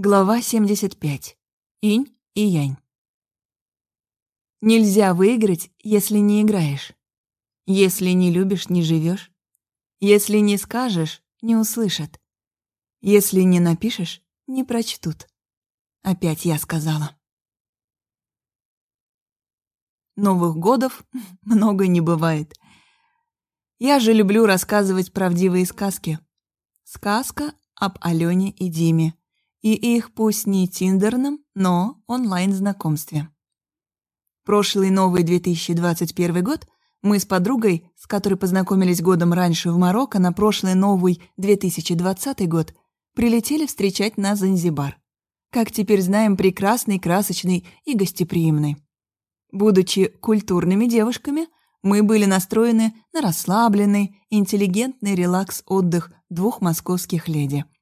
Глава 75. Инь и Янь. Нельзя выиграть, если не играешь. Если не любишь, не живешь. Если не скажешь, не услышат. Если не напишешь, не прочтут. Опять я сказала. Новых годов много не бывает. Я же люблю рассказывать правдивые сказки. Сказка об Алене и Диме и их пусть не тиндерном, но онлайн-знакомстве. Прошлый новый 2021 год мы с подругой, с которой познакомились годом раньше в Марокко, на прошлый новый 2020 год прилетели встречать на Занзибар. Как теперь знаем, прекрасный, красочный и гостеприимный. Будучи культурными девушками, мы были настроены на расслабленный, интеллигентный релакс-отдых двух московских леди –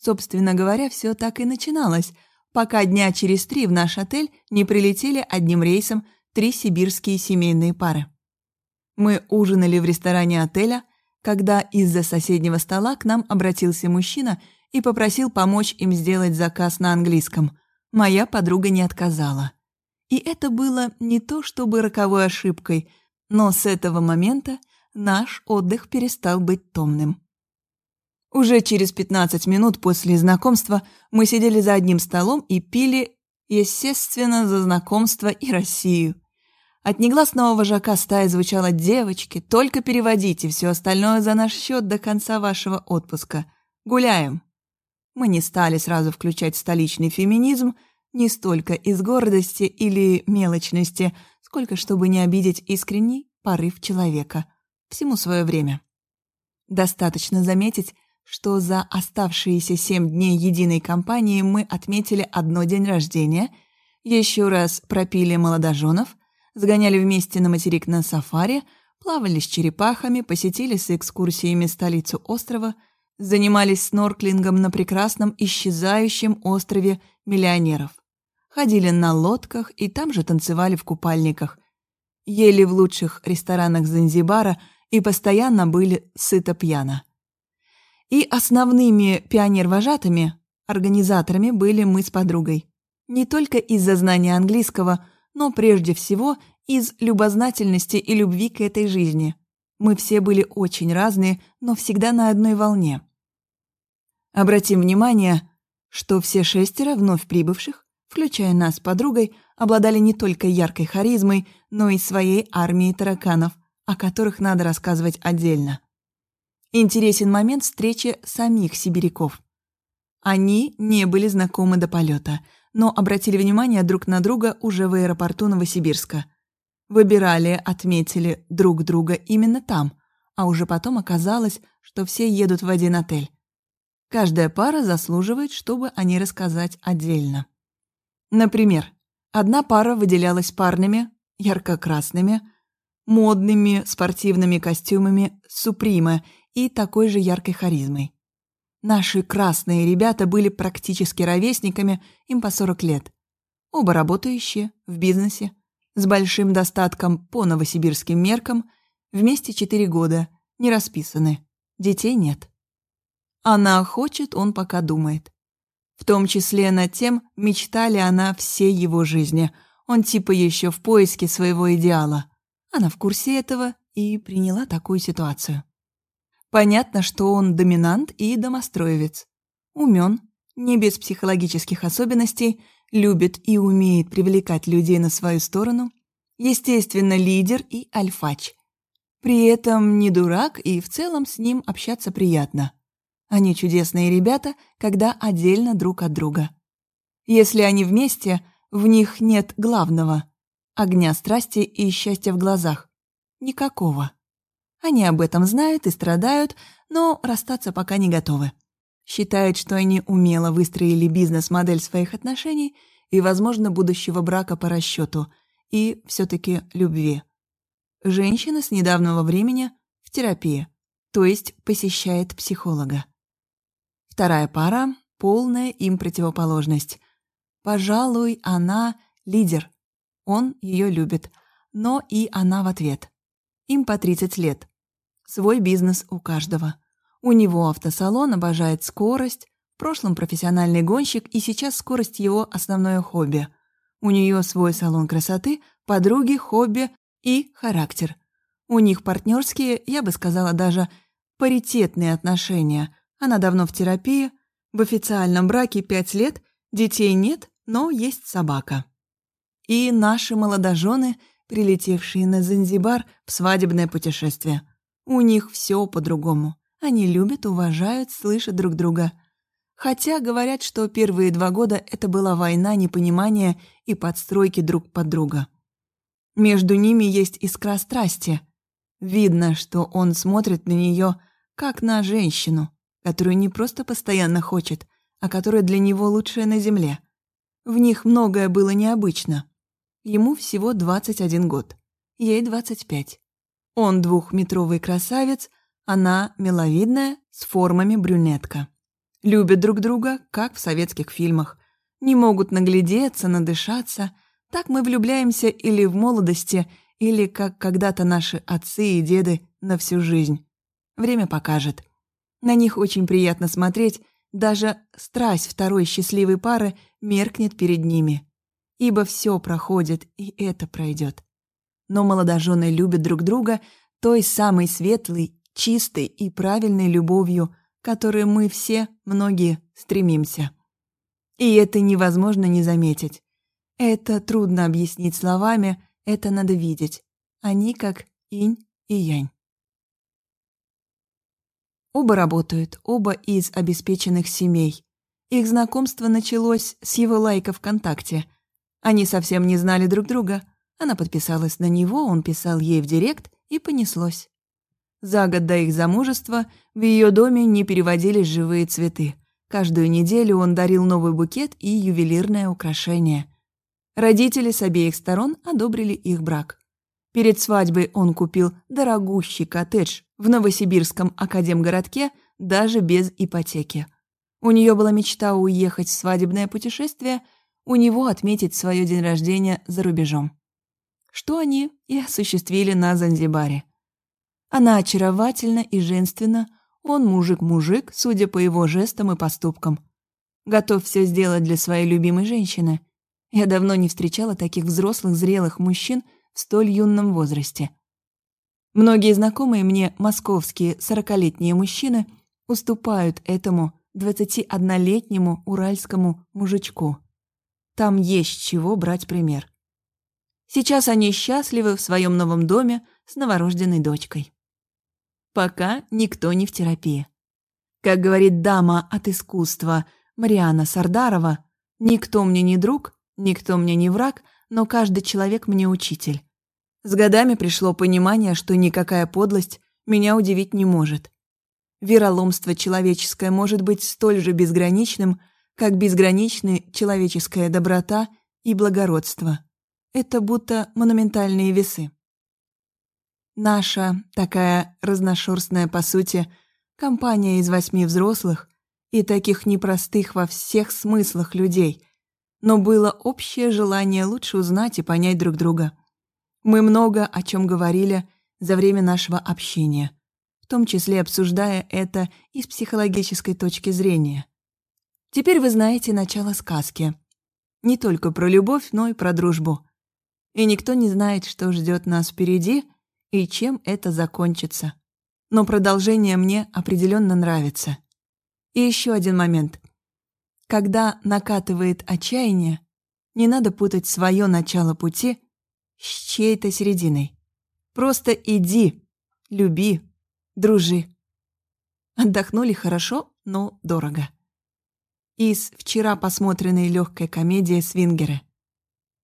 Собственно говоря, все так и начиналось, пока дня через три в наш отель не прилетели одним рейсом три сибирские семейные пары. Мы ужинали в ресторане отеля, когда из-за соседнего стола к нам обратился мужчина и попросил помочь им сделать заказ на английском. Моя подруга не отказала. И это было не то чтобы роковой ошибкой, но с этого момента наш отдых перестал быть томным. Уже через 15 минут после знакомства мы сидели за одним столом и пили, естественно, за знакомство и Россию. От негласного вожака стаи звучало «Девочки, только переводите все остальное за наш счет до конца вашего отпуска. Гуляем». Мы не стали сразу включать столичный феминизм, не столько из гордости или мелочности, сколько чтобы не обидеть искренний порыв человека. Всему свое время. Достаточно заметить, что за оставшиеся семь дней единой компании мы отметили одно день рождения, еще раз пропили молодоженов, сгоняли вместе на материк на сафари, плавали с черепахами, посетили с экскурсиями столицу острова, занимались снорклингом на прекрасном исчезающем острове миллионеров, ходили на лодках и там же танцевали в купальниках, ели в лучших ресторанах Занзибара и постоянно были сыто пьяно. И основными пионер-вожатыми, организаторами были мы с подругой. Не только из-за знания английского, но прежде всего из любознательности и любви к этой жизни. Мы все были очень разные, но всегда на одной волне. Обратим внимание, что все шестеро вновь прибывших, включая нас с подругой, обладали не только яркой харизмой, но и своей армией тараканов, о которых надо рассказывать отдельно. Интересен момент встречи самих сибиряков. Они не были знакомы до полета, но обратили внимание друг на друга уже в аэропорту Новосибирска. Выбирали, отметили друг друга именно там, а уже потом оказалось, что все едут в один отель. Каждая пара заслуживает, чтобы о ней рассказать отдельно. Например, одна пара выделялась парными, ярко-красными, модными спортивными костюмами Суприма и такой же яркой харизмой. Наши красные ребята были практически ровесниками, им по 40 лет. Оба работающие, в бизнесе, с большим достатком по новосибирским меркам, вместе 4 года, не расписаны, детей нет. Она хочет, он пока думает. В том числе над тем, мечта ли она всей его жизни. Он типа еще в поиске своего идеала. Она в курсе этого и приняла такую ситуацию. Понятно, что он доминант и домостроевец. Умен, не без психологических особенностей, любит и умеет привлекать людей на свою сторону, естественно, лидер и альфач. При этом не дурак, и в целом с ним общаться приятно. Они чудесные ребята, когда отдельно друг от друга. Если они вместе, в них нет главного – огня страсти и счастья в глазах. Никакого. Они об этом знают и страдают, но расстаться пока не готовы. Считают, что они умело выстроили бизнес-модель своих отношений и, возможно, будущего брака по расчету, и все таки любви. Женщина с недавнего времени в терапии, то есть посещает психолога. Вторая пара — полная им противоположность. Пожалуй, она — лидер. Он ее любит, но и она в ответ. Им по 30 лет. Свой бизнес у каждого. У него автосалон обожает скорость, прошлом профессиональный гонщик, и сейчас скорость его основное хобби. У нее свой салон красоты, подруги, хобби и характер. У них партнерские, я бы сказала, даже паритетные отношения. Она давно в терапии, в официальном браке пять лет, детей нет, но есть собака. И наши молодожены, прилетевшие на Занзибар в свадебное путешествие. У них все по-другому. Они любят, уважают, слышат друг друга. Хотя говорят, что первые два года это была война непонимания и подстройки друг под друга. Между ними есть искра страсти. Видно, что он смотрит на нее как на женщину, которую не просто постоянно хочет, а которая для него лучшая на земле. В них многое было необычно. Ему всего 21 год, ей 25. Он двухметровый красавец, она миловидная, с формами брюнетка. Любят друг друга, как в советских фильмах. Не могут наглядеться, надышаться. Так мы влюбляемся или в молодости, или, как когда-то наши отцы и деды, на всю жизнь. Время покажет. На них очень приятно смотреть, даже страсть второй счастливой пары меркнет перед ними. Ибо все проходит, и это пройдет. Но молодожены любят друг друга той самой светлой, чистой и правильной любовью, которой мы все, многие, стремимся. И это невозможно не заметить. Это трудно объяснить словами, это надо видеть. Они как инь и янь. Оба работают, оба из обеспеченных семей. Их знакомство началось с его лайка ВКонтакте. Они совсем не знали друг друга. Она подписалась на него, он писал ей в директ, и понеслось. За год до их замужества в ее доме не переводились живые цветы. Каждую неделю он дарил новый букет и ювелирное украшение. Родители с обеих сторон одобрили их брак. Перед свадьбой он купил дорогущий коттедж в Новосибирском академгородке даже без ипотеки. У нее была мечта уехать в свадебное путешествие, у него отметить свое день рождения за рубежом. Что они и осуществили на Занзибаре. Она очаровательна и женственна, он мужик-мужик, судя по его жестам и поступкам. Готов все сделать для своей любимой женщины. Я давно не встречала таких взрослых, зрелых мужчин в столь юном возрасте. Многие знакомые мне московские сорокалетние мужчины уступают этому 21-летнему уральскому мужичку. Там есть чего брать пример. Сейчас они счастливы в своем новом доме с новорожденной дочкой. Пока никто не в терапии. Как говорит дама от искусства Мариана Сардарова, «Никто мне не друг, никто мне не враг, но каждый человек мне учитель». С годами пришло понимание, что никакая подлость меня удивить не может. Вероломство человеческое может быть столь же безграничным, как безграничны человеческая доброта и благородство. Это будто монументальные весы. Наша, такая разношерстная по сути, компания из восьми взрослых и таких непростых во всех смыслах людей, но было общее желание лучше узнать и понять друг друга. Мы много о чем говорили за время нашего общения, в том числе обсуждая это и с психологической точки зрения. Теперь вы знаете начало сказки. Не только про любовь, но и про дружбу. И никто не знает, что ждет нас впереди — и чем это закончится. Но продолжение мне определенно нравится. И еще один момент. Когда накатывает отчаяние, не надо путать свое начало пути с чьей-то серединой. Просто иди, люби, дружи. Отдохнули хорошо, но дорого. Из вчера посмотренной легкой комедии «Свингеры»,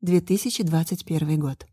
2021 год.